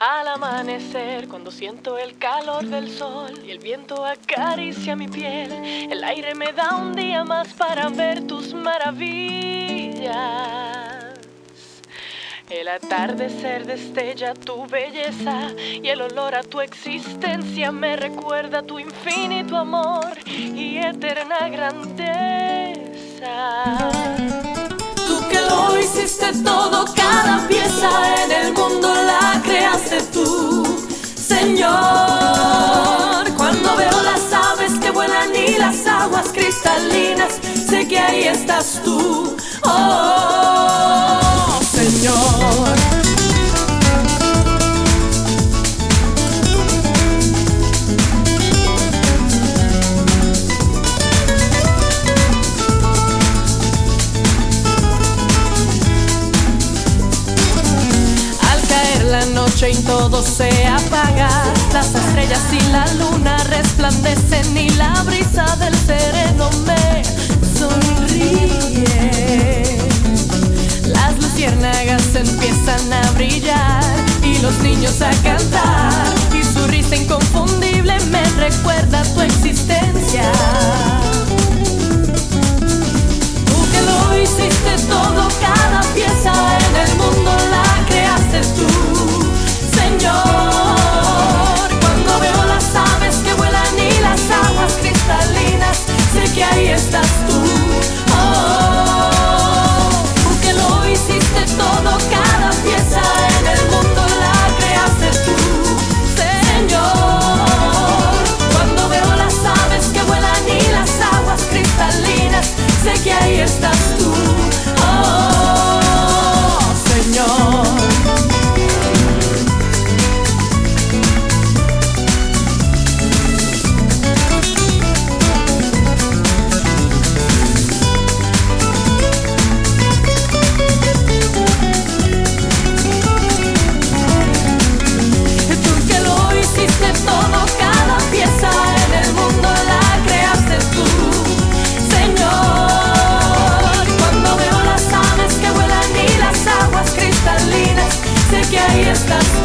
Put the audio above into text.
Al amanecer, cuando siento el calor del sol y el viento acaricia mi piel, el aire me da un día más para ver tus maravillas. El atardecer destella tu belleza y el olor a tu existencia me recuerda tu infinito amor y eterna grandeza. Tú que lo hiciste todo, cada pieza Señor. Cuando veo las aves que vuelan y las aguas cristalinas, sé que ahí estás tú, oh y todo se apaga, las estrellas y la luna resplandecen y la brisa del sereno me sonríe. Las luciérnagas empiezan a brillar y los niños a cantar y su risa inconfundible me recuerda tu existencia. ahí estás.